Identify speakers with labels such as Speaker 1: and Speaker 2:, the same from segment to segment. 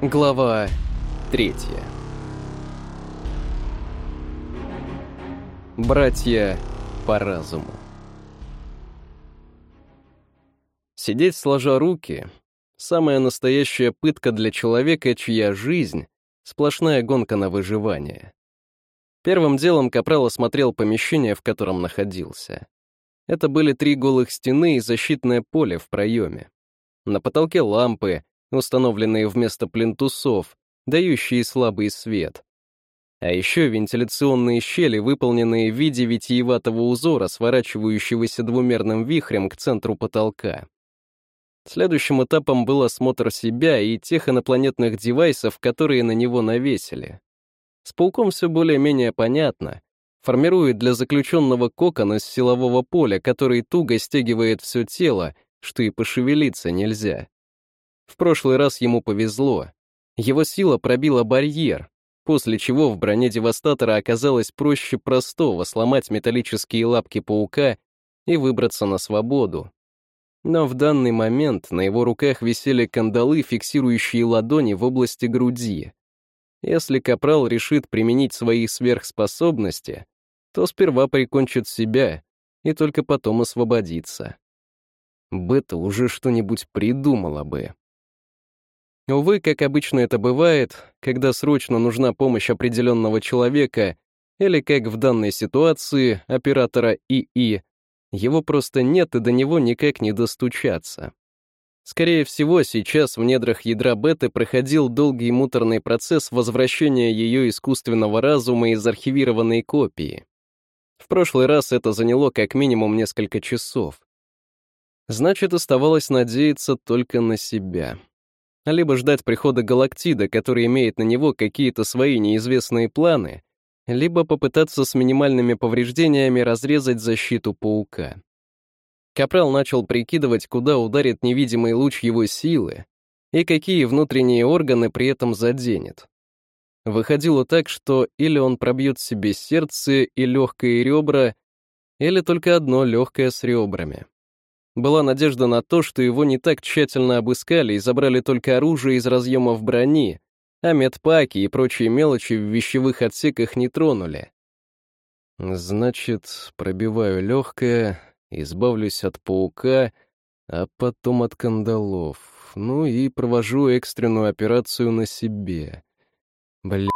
Speaker 1: Глава третья. Братья по разуму. Сидеть сложа руки — самая настоящая пытка для человека, чья жизнь — сплошная гонка на выживание. Первым делом Капрал осмотрел помещение, в котором находился. Это были три голых стены и защитное поле в проеме. На потолке лампы, установленные вместо плинтусов, дающие слабый свет. А еще вентиляционные щели, выполненные в виде витиеватого узора, сворачивающегося двумерным вихрем к центру потолка. Следующим этапом был осмотр себя и тех инопланетных девайсов, которые на него навесили. С пауком все более-менее понятно. Формирует для заключенного кокон из силового поля, который туго стягивает все тело, что и пошевелиться нельзя. В прошлый раз ему повезло. Его сила пробила барьер, после чего в броне Девастатора оказалось проще простого сломать металлические лапки паука и выбраться на свободу. Но в данный момент на его руках висели кандалы, фиксирующие ладони в области груди. Если Капрал решит применить свои сверхспособности, то сперва прикончит себя и только потом освободится. Бета уже что-нибудь придумала бы. Увы, как обычно это бывает, когда срочно нужна помощь определенного человека, или, как в данной ситуации, оператора ИИ, его просто нет и до него никак не достучаться. Скорее всего, сейчас в недрах ядра беты проходил долгий муторный процесс возвращения ее искусственного разума из архивированной копии. В прошлый раз это заняло как минимум несколько часов. Значит, оставалось надеяться только на себя либо ждать прихода Галактида, который имеет на него какие-то свои неизвестные планы, либо попытаться с минимальными повреждениями разрезать защиту паука. Капрал начал прикидывать, куда ударит невидимый луч его силы и какие внутренние органы при этом заденет. Выходило так, что или он пробьет себе сердце и легкое ребра, или только одно легкое с ребрами. Была надежда на то, что его не так тщательно обыскали и забрали только оружие из разъемов брони, а медпаки и прочие мелочи в вещевых отсеках не тронули. Значит, пробиваю легкое, избавлюсь от паука, а потом от кандалов. Ну и провожу экстренную операцию на себе. Бля...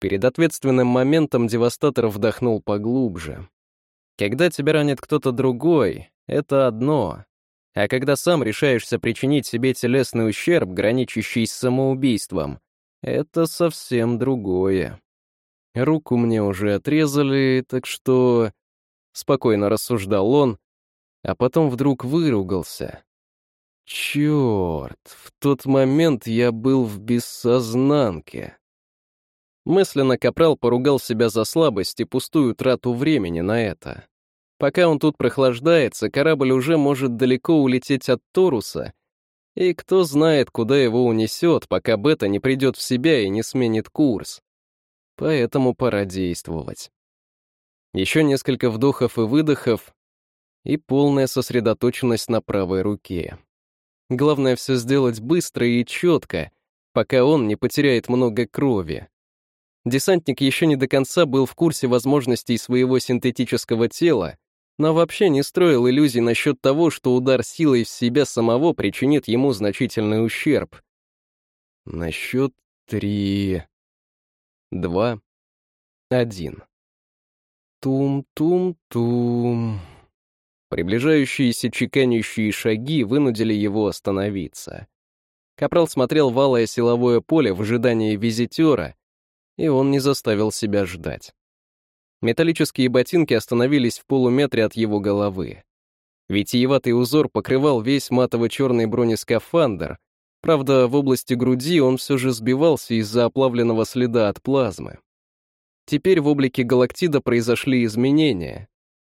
Speaker 1: Перед ответственным моментом девастатор вдохнул поглубже. Когда тебя ранит кто-то другой, это одно. А когда сам решаешься причинить себе телесный ущерб, граничащий с самоубийством, это совсем другое. Руку мне уже отрезали, так что... Спокойно рассуждал он, а потом вдруг выругался. Черт, в тот момент я был в бессознанке. Мысленно Капрал поругал себя за слабость и пустую трату времени на это. Пока он тут прохлаждается, корабль уже может далеко улететь от Торуса, и кто знает, куда его унесет, пока Бета не придет в себя и не сменит курс. Поэтому пора действовать. Еще несколько вдохов и выдохов, и полная сосредоточенность на правой руке. Главное все сделать быстро и четко, пока он не потеряет много крови. Десантник еще не до конца был в курсе возможностей своего синтетического тела, но вообще не строил иллюзий насчет того, что удар силой в себя самого причинит ему значительный ущерб. На счет три... Два... Один. Тум-тум-тум... Приближающиеся чеканящие шаги вынудили его остановиться. Капрал смотрел валое силовое поле в ожидании визитера, и он не заставил себя ждать. Металлические ботинки остановились в полуметре от его головы. Витиеватый узор покрывал весь матово-черный бронескафандр, правда, в области груди он все же сбивался из-за оплавленного следа от плазмы. Теперь в облике галактида произошли изменения.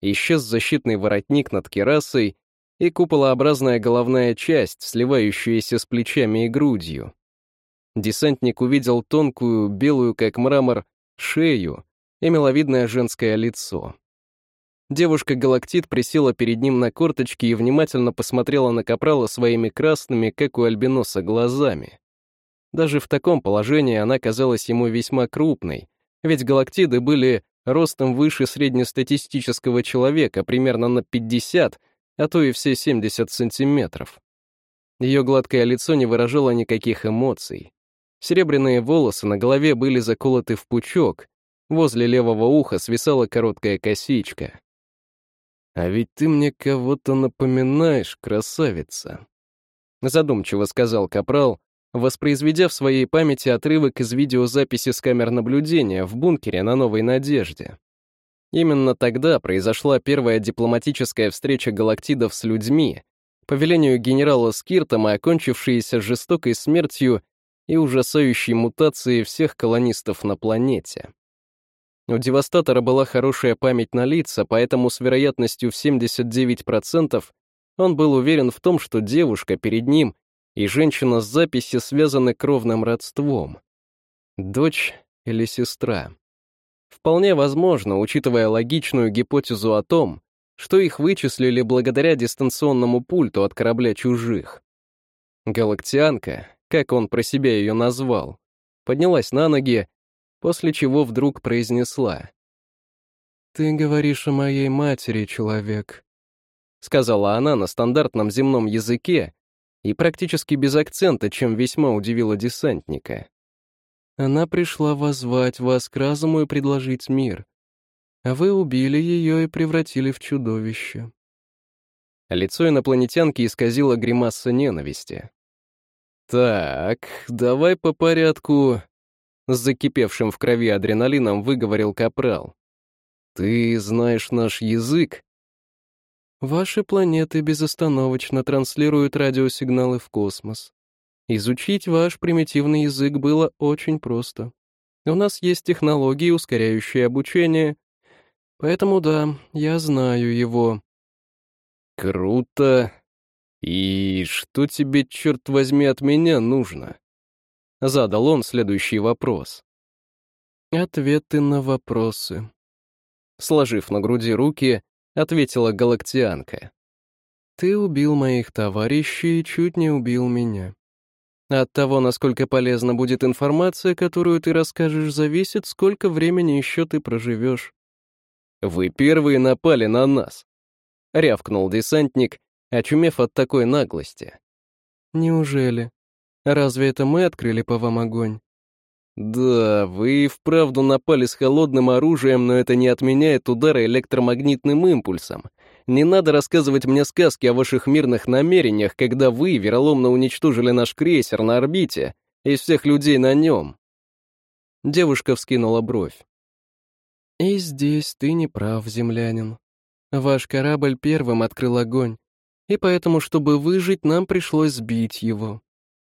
Speaker 1: Исчез защитный воротник над керасой и куполообразная головная часть, сливающаяся с плечами и грудью десантник увидел тонкую, белую как мрамор, шею и миловидное женское лицо. Девушка-галактит присела перед ним на корточки и внимательно посмотрела на Капрала своими красными, как у альбиноса, глазами. Даже в таком положении она казалась ему весьма крупной, ведь галактиды были ростом выше среднестатистического человека, примерно на 50, а то и все 70 сантиметров. Ее гладкое лицо не выражало никаких эмоций. Серебряные волосы на голове были заколоты в пучок, возле левого уха свисала короткая косичка. «А ведь ты мне кого-то напоминаешь, красавица», — задумчиво сказал Капрал, воспроизведя в своей памяти отрывок из видеозаписи с камер наблюдения в бункере на Новой Надежде. Именно тогда произошла первая дипломатическая встреча галактидов с людьми, по велению генерала Скиртома, окончившаяся жестокой смертью и ужасающей мутацией всех колонистов на планете. У Девастатора была хорошая память на лица, поэтому с вероятностью в 79% он был уверен в том, что девушка перед ним и женщина с записи связаны кровным родством. Дочь или сестра. Вполне возможно, учитывая логичную гипотезу о том, что их вычислили благодаря дистанционному пульту от корабля чужих. Галактианка, как он про себя ее назвал, поднялась на ноги, после чего вдруг произнесла. «Ты говоришь о моей матери, человек», — сказала она на стандартном земном языке, и практически без акцента, чем весьма удивило десантника. Она пришла воззвать вас к разуму и предложить мир, а вы убили ее и превратили в чудовище. Лицо инопланетянки исказило гримаса ненависти. «Так, давай по порядку...» С закипевшим в крови адреналином выговорил Капрал. «Ты знаешь наш язык?» Ваши планеты безостановочно транслируют радиосигналы в космос. Изучить ваш примитивный язык было очень просто. У нас есть технологии, ускоряющие обучение, поэтому да, я знаю его. Круто. И что тебе, черт возьми, от меня нужно? Задал он следующий вопрос. Ответы на вопросы. Сложив на груди руки, ответила галактианка. «Ты убил моих товарищей и чуть не убил меня. От того, насколько полезна будет информация, которую ты расскажешь, зависит, сколько времени еще ты проживешь». «Вы первые напали на нас», — рявкнул десантник, очумев от такой наглости. «Неужели? Разве это мы открыли по вам огонь?» «Да, вы вправду напали с холодным оружием, но это не отменяет удара электромагнитным импульсом. Не надо рассказывать мне сказки о ваших мирных намерениях, когда вы вероломно уничтожили наш крейсер на орбите и всех людей на нем». Девушка вскинула бровь. «И здесь ты не прав, землянин. Ваш корабль первым открыл огонь, и поэтому, чтобы выжить, нам пришлось сбить его.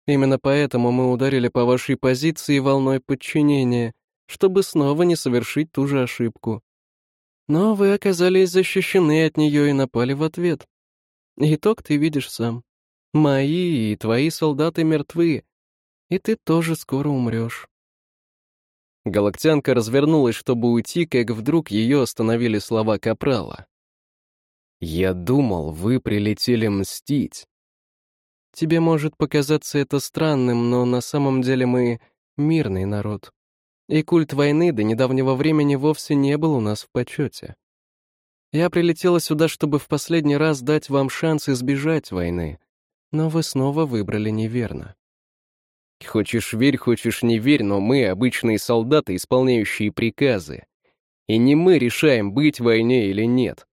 Speaker 1: Именно поэтому мы ударили по вашей позиции волной подчинения, чтобы снова не совершить ту же ошибку. Но вы оказались защищены от нее и напали в ответ. Итог ты видишь сам. Мои и твои солдаты мертвы, и ты тоже скоро умрешь. Галактянка развернулась, чтобы уйти, как вдруг ее остановили слова Капрала. «Я думал, вы прилетели мстить. Тебе может показаться это странным, но на самом деле мы мирный народ. И культ войны до недавнего времени вовсе не был у нас в почете. Я прилетела сюда, чтобы в последний раз дать вам шанс избежать войны, но вы снова выбрали неверно. Хочешь верь, хочешь не верь, но мы обычные солдаты, исполняющие приказы. И не мы решаем, быть в войне или нет.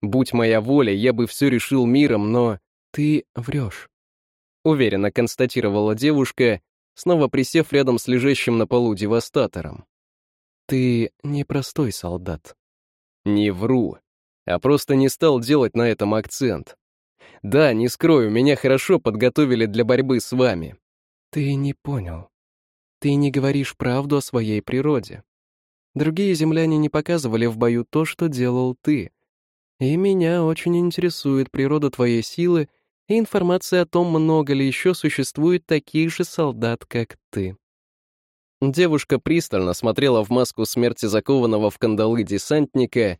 Speaker 1: Будь моя воля, я бы все решил миром, но ты врешь уверенно констатировала девушка, снова присев рядом с лежащим на полу девастатором. «Ты непростой солдат». «Не вру, а просто не стал делать на этом акцент. Да, не скрою, меня хорошо подготовили для борьбы с вами». «Ты не понял. Ты не говоришь правду о своей природе. Другие земляне не показывали в бою то, что делал ты. И меня очень интересует природа твоей силы и информация о том, много ли еще существует таких же солдат, как ты. Девушка пристально смотрела в маску смерти закованного в кандалы десантника,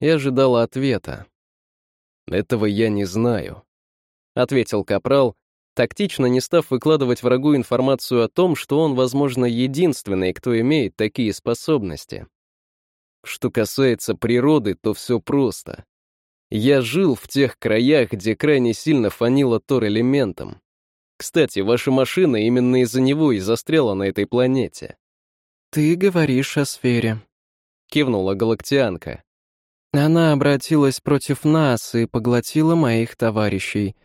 Speaker 1: и ожидала ответа. «Этого я не знаю», — ответил Капрал, тактично не став выкладывать врагу информацию о том, что он, возможно, единственный, кто имеет такие способности. Что касается природы, то все просто. Я жил в тех краях, где крайне сильно фанило тор-элементом. Кстати, ваша машина именно из-за него и застряла на этой планете.
Speaker 2: «Ты говоришь о сфере», — кивнула галактианка. «Она обратилась против нас и поглотила моих товарищей.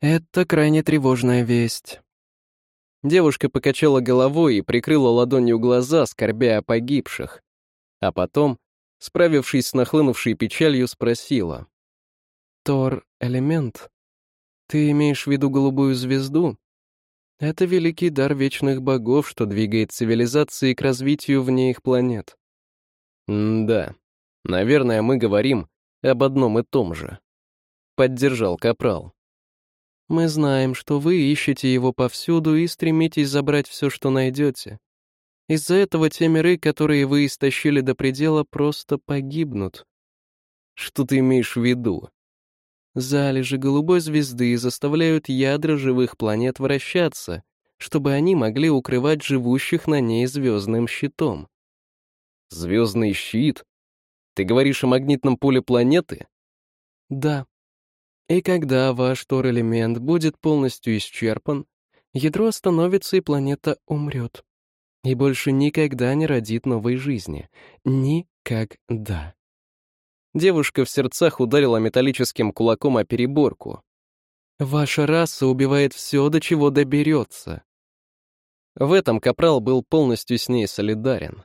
Speaker 2: Это крайне тревожная весть».
Speaker 1: Девушка покачала головой и прикрыла ладонью глаза, скорбя о погибших. А потом, справившись с нахлынувшей печалью, спросила.
Speaker 2: «Тор-элемент? Ты имеешь в виду голубую звезду? Это великий дар вечных богов, что двигает цивилизации к развитию вне их планет».
Speaker 1: М «Да, наверное, мы говорим об одном и том же», — поддержал Капрал.
Speaker 2: Мы знаем, что вы ищете его повсюду и стремитесь забрать все, что найдете. Из-за этого те миры, которые вы истощили до предела, просто погибнут.
Speaker 1: Что ты имеешь в виду?
Speaker 2: Залежи голубой звезды заставляют ядра живых планет вращаться, чтобы они могли укрывать живущих на ней звездным щитом.
Speaker 1: Звездный щит? Ты говоришь о магнитном поле планеты?
Speaker 2: Да. И когда ваш тор-элемент будет полностью исчерпан, ядро остановится и планета умрет. И больше никогда не родит новой жизни. Никогда.
Speaker 1: Девушка в сердцах ударила металлическим кулаком о переборку.
Speaker 2: «Ваша раса убивает все, до чего доберется».
Speaker 1: В этом Капрал был полностью с ней солидарен.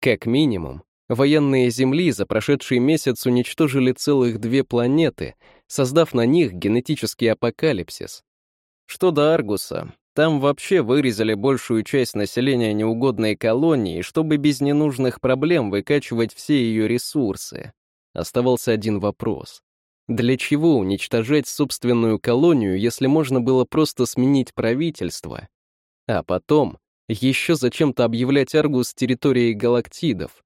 Speaker 1: Как минимум, военные Земли за прошедший месяц уничтожили целых две планеты, создав на них генетический апокалипсис. Что до Аргуса, там вообще вырезали большую часть населения неугодной колонии, чтобы без ненужных проблем выкачивать все ее ресурсы. Оставался один вопрос. Для чего уничтожать собственную колонию, если можно было просто сменить правительство? А потом еще зачем-то объявлять Аргус территорией галактидов?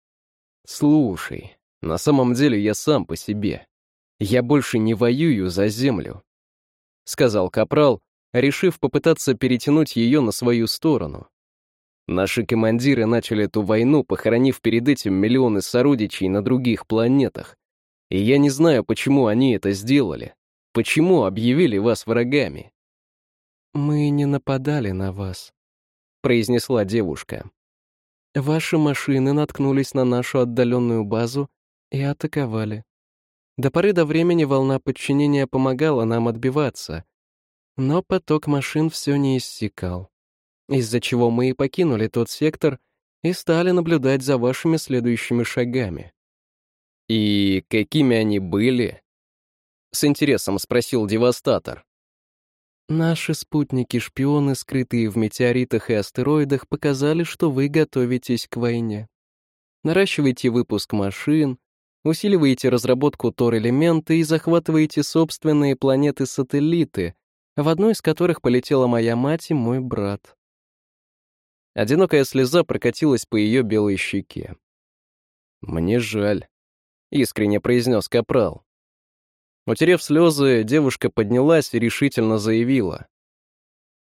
Speaker 1: Слушай, на самом деле я сам по себе. Я больше не воюю за Землю, — сказал Капрал, решив попытаться перетянуть ее на свою сторону. Наши командиры начали эту войну, похоронив перед этим миллионы сородичей на других планетах. И я не знаю, почему они это сделали. Почему объявили вас врагами?
Speaker 2: «Мы не нападали на вас», — произнесла девушка. «Ваши машины наткнулись на нашу отдаленную базу и атаковали. До поры до времени волна подчинения помогала нам отбиваться, но поток машин все не иссякал из-за чего мы и покинули тот сектор и стали наблюдать за вашими следующими шагами.
Speaker 1: «И какими они были?» — с интересом спросил Девастатор.
Speaker 2: Наши спутники-шпионы, скрытые в метеоритах и астероидах, показали, что вы готовитесь к войне. Наращиваете выпуск машин, усиливаете разработку Тор-элемента и захватываете собственные планеты-сателлиты, в одной из которых полетела моя мать и мой брат.
Speaker 1: Одинокая слеза прокатилась по ее белой щеке. «Мне жаль», — искренне произнес Капрал. Утерев слезы, девушка поднялась и решительно заявила.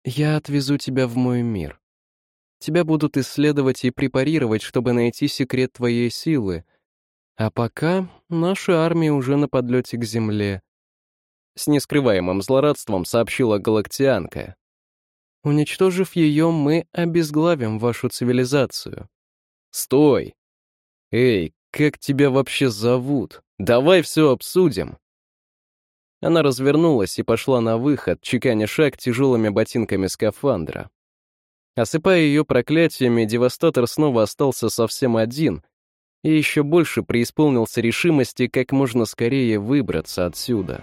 Speaker 2: «Я отвезу тебя в мой мир. Тебя будут исследовать и препарировать, чтобы найти секрет твоей силы. А пока наша армия уже на подлете к Земле».
Speaker 1: С нескрываемым злорадством сообщила галактианка.
Speaker 2: Уничтожив ее, мы обезглавим вашу цивилизацию.
Speaker 1: Стой! Эй, как тебя вообще зовут? Давай все обсудим. Она развернулась и пошла на выход, чеканя шаг тяжелыми ботинками скафандра. Осыпая ее проклятиями, девастатор снова остался совсем один и еще больше преисполнился решимости как можно скорее выбраться отсюда.